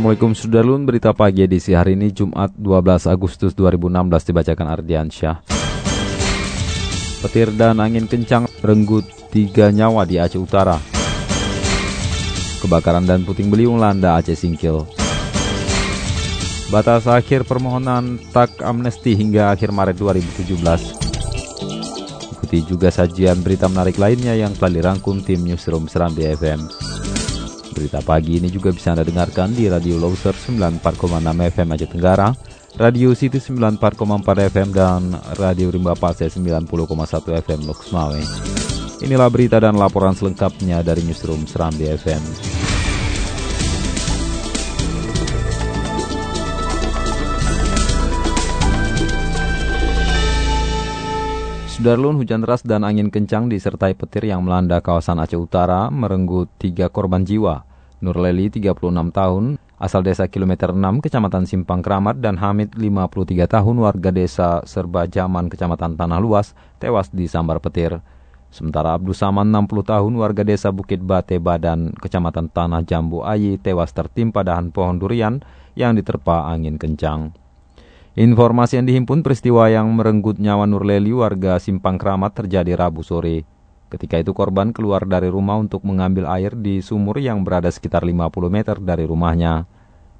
Assalamualaikum Sudarlun, berita pagi edisi hari ini Jumat 12 Agustus 2016 dibacakan Ardiansyah. Petir dan angin kencang renggut tiga nyawa di Aceh Utara. Kebakaran dan puting beliung landa Aceh Singkil. Batas akhir permohonan tak amnesti hingga akhir Maret 2017. Ikuti juga sajian berita menarik lainnya yang telah dirangkum tim Newsroom Serambi FM. Berita pagi ini juga bisa Anda dengarkan di Radio Loser 94,6 FM Aceh Tenggara, Radio City 94,4 FM, dan Radio Rimba Pase 90,1 FM Loks. Inilah berita dan laporan selengkapnya dari Newsroom Serambi FM. Sudarlun hujan deras dan angin kencang disertai petir yang melanda kawasan Aceh Utara merenggut tiga korban jiwa. Nurleli 36 tahun, asal desa kilometer 6 Kecamatan Simpang Keramat dan Hamid 53 tahun warga desa Serba Jaman Kecamatan Tanah Luas tewas di sambar petir. Sementara Abdul Saman 60 tahun warga desa Bukit Bate Badan Kecamatan Tanah Jambu Ayi tewas tertimpa dahan pohon durian yang diterpa angin kencang. Informasi yang dihimpun peristiwa yang merenggut nyawa Nurleli warga Simpang Keramat terjadi Rabu sore. Ketika itu korban keluar dari rumah untuk mengambil air di sumur yang berada sekitar 50 meter dari rumahnya.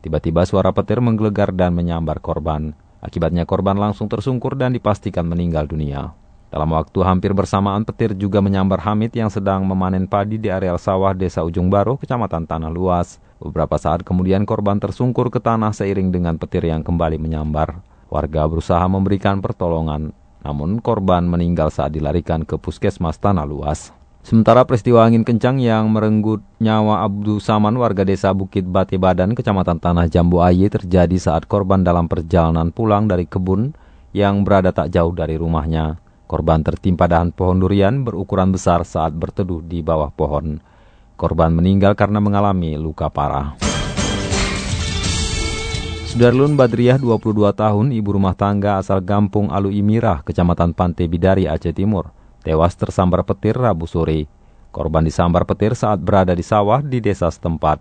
Tiba-tiba suara petir menggelegar dan menyambar korban. Akibatnya korban langsung tersungkur dan dipastikan meninggal dunia. Dalam waktu hampir bersamaan petir juga menyambar Hamid yang sedang memanen padi di areal sawah desa Ujung Baru, kecamatan Tanah Luas. Beberapa saat kemudian korban tersungkur ke tanah seiring dengan petir yang kembali menyambar. Warga berusaha memberikan pertolongan, namun korban meninggal saat dilarikan ke puskesmas Tanah Luas. Sementara peristiwa angin kencang yang merenggut nyawa Abdul Saman warga desa Bukit Bati Badan, kecamatan Tanah Jambu Aye terjadi saat korban dalam perjalanan pulang dari kebun yang berada tak jauh dari rumahnya. Korban tertimpa dahan pohon durian berukuran besar saat berteduh di bawah pohon. Korban meninggal karena mengalami luka parah. Sudarlun Badriah 22 tahun, ibu rumah tangga asal Gampung Alu Imirah, Kecamatan Pantai Bidari, Aceh Timur, tewas tersambar petir Rabu sore. Korban disambar petir saat berada di sawah di desa setempat.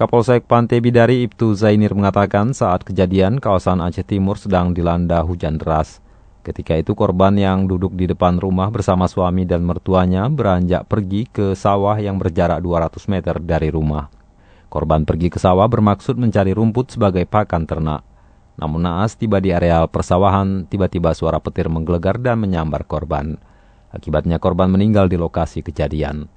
Kapolsek Pantai Bidari Ibtu Zainir mengatakan saat kejadian kawasan Aceh Timur sedang dilanda hujan deras. Ketika itu korban yang duduk di depan rumah bersama suami dan mertuanya beranjak pergi ke sawah yang berjarak 200 meter dari rumah. Korban pergi ke sawah bermaksud mencari rumput sebagai pakan ternak. Namun naas tiba di areal persawahan, tiba-tiba suara petir menggelegar dan menyambar korban. Akibatnya korban meninggal di lokasi kejadian.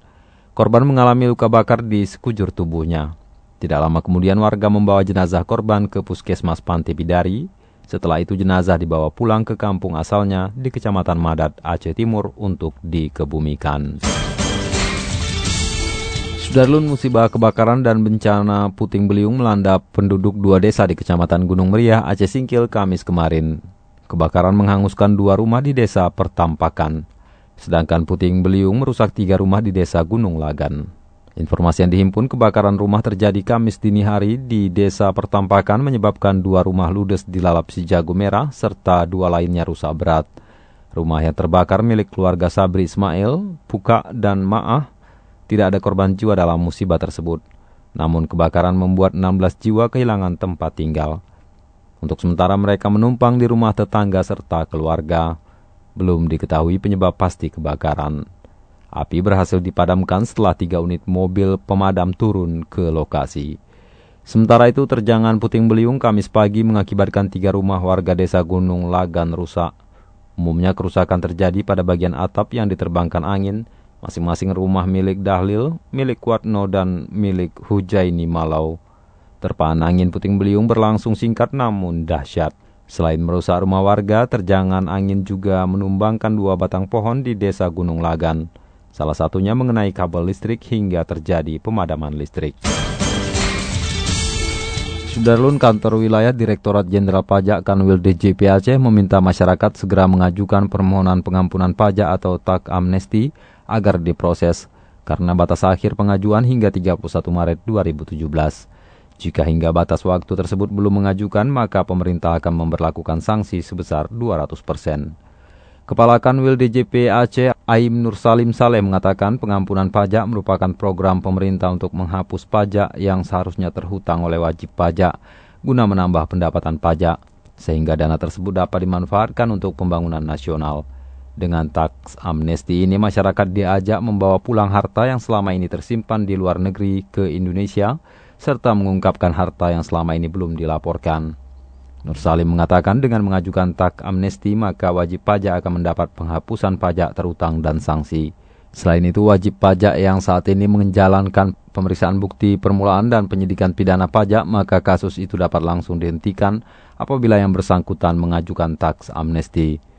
Korban mengalami luka bakar di sekujur tubuhnya. Tidak lama kemudian warga membawa jenazah korban ke puskesmas Pantai Bidari. Setelah itu jenazah dibawa pulang ke kampung asalnya di Kecamatan Madat, Aceh Timur untuk dikebumikan. Sudarlun musibah kebakaran dan bencana puting beliung melanda penduduk dua desa di Kecamatan Gunung Meriah, Aceh Singkil, Kamis kemarin. Kebakaran menghanguskan dua rumah di desa Pertampakan. Sedangkan puting beliung merusak tiga rumah di desa Gunung Lagan. Informasi yang dihimpun kebakaran rumah terjadi Kamis dini hari di desa Pertampakan menyebabkan dua rumah ludes di lalap si jago merah serta dua lainnya rusak berat. Rumah yang terbakar milik keluarga Sabri Ismail, Puka, dan Ma'ah tidak ada korban jiwa dalam musibah tersebut. Namun kebakaran membuat 16 jiwa kehilangan tempat tinggal. Untuk sementara mereka menumpang di rumah tetangga serta keluarga. Belum diketahui penyebab pasti kebakaran. Api berhasil dipadamkan setelah tiga unit mobil pemadam turun ke lokasi. Sementara itu terjangan puting beliung Kamis pagi mengakibatkan tiga rumah warga desa Gunung Lagan rusak. Umumnya kerusakan terjadi pada bagian atap yang diterbangkan angin, Masing-masing rumah milik Dahlil, milik Kuatno, dan milik Hujaini Malau. Terpaan angin puting beliung berlangsung singkat namun dahsyat. Selain merusak rumah warga, terjangan angin juga menumbangkan dua batang pohon di desa Gunung Lagan. Salah satunya mengenai kabel listrik hingga terjadi pemadaman listrik. Sudarlun kantor wilayah Direktorat Jenderal Pajak Kanwil DJP Aceh meminta masyarakat segera mengajukan permohonan pengampunan pajak atau tak amnesti agar diproses karena batas akhir pengajuan hingga 31 Maret 2017. Jika hingga batas waktu tersebut belum mengajukan, maka pemerintah akan memperlakukan sanksi sebesar 200 persen. Kepala Kanwil DJP Aceh Aim Nur Salim Saleh mengatakan pengampunan pajak merupakan program pemerintah untuk menghapus pajak yang seharusnya terhutang oleh wajib pajak guna menambah pendapatan pajak, sehingga dana tersebut dapat dimanfaatkan untuk pembangunan nasional. Dengan taks amnesti ini, masyarakat diajak membawa pulang harta yang selama ini tersimpan di luar negeri ke Indonesia, serta mengungkapkan harta yang selama ini belum dilaporkan. Nur Salim mengatakan dengan mengajukan tak amnesti maka wajib pajak akan mendapat penghapusan pajak terutang dan sanksi. Selain itu wajib pajak yang saat ini menjalankan pemeriksaan bukti permulaan dan penyidikan pidana pajak maka kasus itu dapat langsung dihentikan apabila yang bersangkutan mengajukan taks amnesti.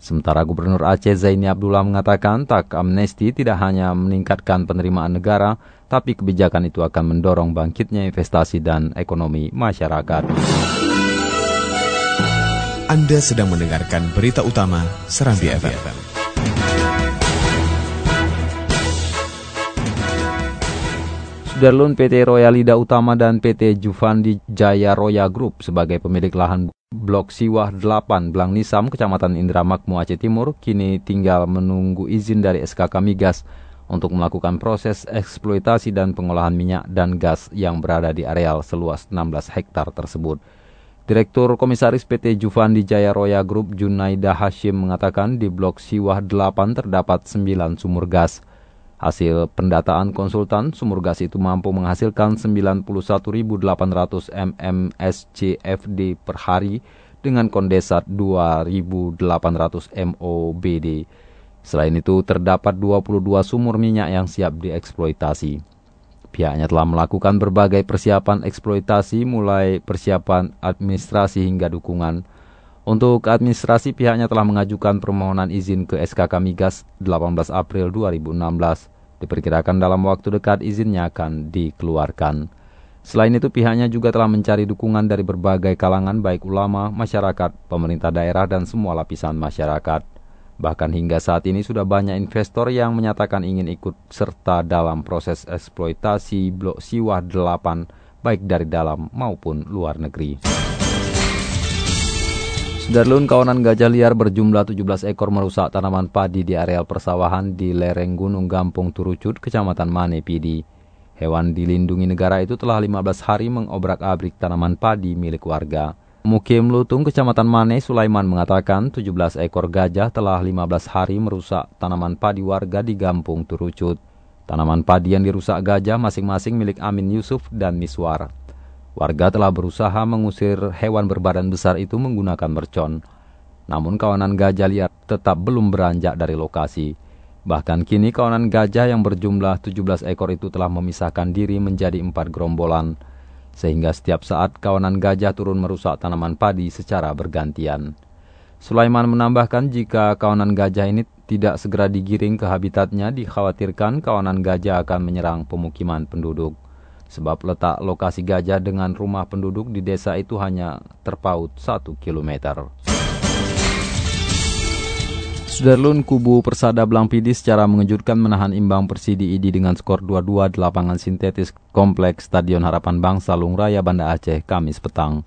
Sementara Gubernur Aceh Zaini Abdullah mengatakan tak amnesti tidak hanya meningkatkan penerimaan negara, tapi kebijakan itu akan mendorong bangkitnya investasi dan ekonomi masyarakat. Anda sedang mendengarkan berita utama Serambi, FM. FM. Sudarlun PT Royalida Utama dan PT Juvandi Jaya Roya Group sebagai pemilik lahan Blok Siwah 8 Blang Nisam, Kecamatan Indramakmu Aceh Timur, kini tinggal menunggu izin dari SKK Migas untuk melakukan proses eksploitasi dan pengolahan minyak dan gas yang berada di areal seluas 16 hektar tersebut. Direktur Komisaris PT Juvandi Jaya Roya Group Junaida Hashim mengatakan di Blok Siwah 8 terdapat 9 sumur gas. Hasil pendataan konsultan, sumur gas itu mampu menghasilkan 91.800 mmscfd per hari dengan kondensat 2.800 MOBD. Selain itu, terdapat 22 sumur minyak yang siap dieksploitasi. Pihaknya telah melakukan berbagai persiapan eksploitasi mulai persiapan administrasi hingga dukungan. Untuk administrasi pihaknya telah mengajukan permohonan izin ke SKK Migas 18 April 2016. Diperkirakan dalam waktu dekat izinnya akan dikeluarkan. Selain itu pihaknya juga telah mencari dukungan dari berbagai kalangan baik ulama, masyarakat, pemerintah daerah dan semua lapisan masyarakat. Bahkan hingga saat ini sudah banyak investor yang menyatakan ingin ikut serta dalam proses eksploitasi Blok Siwah 8 baik dari dalam maupun luar negeri. Sudarlun kawanan gajah liar berjumlah 17 ekor merusak tanaman padi di areal persawahan di lereng Gunung Gampung Turucut, Kecamatan Mane Pidi. Hewan dilindungi negara itu telah 15 hari mengobrak-abrik tanaman padi milik warga. Mukim Lutung, Kecamatan Mane, Sulaiman mengatakan 17 ekor gajah telah 15 hari merusak tanaman padi warga di Gampung Turucut. Tanaman padi yang dirusak gajah masing-masing milik Amin Yusuf dan Miswar. Warga telah berusaha mengusir hewan berbadan besar itu menggunakan mercon. Namun kawanan gajah liar tetap belum beranjak dari lokasi. Bahkan kini kawanan gajah yang berjumlah 17 ekor itu telah memisahkan diri menjadi empat gerombolan sehingga setiap saat kawanan gajah turun merusak tanaman padi secara bergantian. Sulaiman menambahkan jika kawanan gajah ini tidak segera digiring ke habitatnya, dikhawatirkan kawanan gajah akan menyerang pemukiman penduduk. Sebab letak lokasi gajah dengan rumah penduduk di desa itu hanya terpaut satu kilometer. Sudarlun kubu Persada Blangpidi secara mengejutkan menahan imbang Persidi ID dengan skor 2-2 di lapangan sintetis Kompleks Stadion Harapan Bangsa Lungraya Banda Aceh Kamis petang.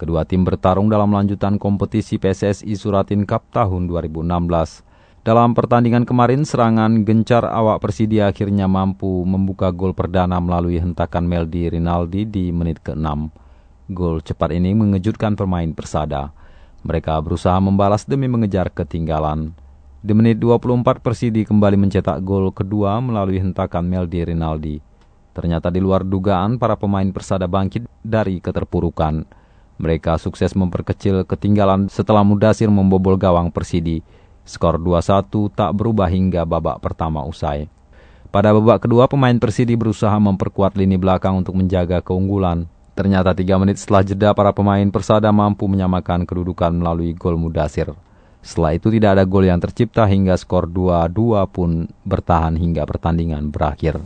Kedua tim bertarung dalam lanjutan kompetisi PSSI Suratin Cup tahun 2016. Dalam pertandingan kemarin, serangan gencar awak Persidi akhirnya mampu membuka gol perdana melalui hentakan Meldi Rinaldi di menit ke-6. Gol cepat ini mengejutkan pemain Persada. Mereka berusaha membalas demi mengejar ketinggalan. Di menit 24 Persidi kembali mencetak gol kedua melalui hentakan Meldi Rinaldi. Ternyata di luar dugaan para pemain Persada bangkit dari keterpurukan. Mereka sukses memperkecil ketinggalan setelah Mudasir membobol gawang Persidi. Skor 2-1 tak berubah hingga babak pertama usai. Pada babak kedua, pemain Persidi berusaha memperkuat lini belakang untuk menjaga keunggulan. Ternyata tiga menit setelah jeda para pemain Persada mampu menyamakan kedudukan melalui gol Mudasir. Setelah itu tidak ada gol yang tercipta hingga skor 2-2 pun bertahan hingga pertandingan berakhir.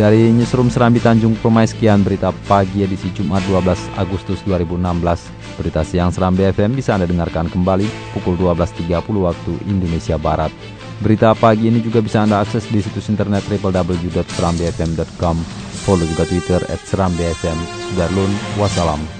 Dari Newsroom Serambi Tanjung Permai sekian berita pagi edisi Jumat 12 Agustus 2016. Berita siang Serambi FM bisa Anda dengarkan kembali pukul 12.30 waktu Indonesia Barat. Berita pagi ini juga bisa Anda akses di situs internet www.serambifm.com. Follow juga Twitter at Serambi FM. Sudarlun, wassalam.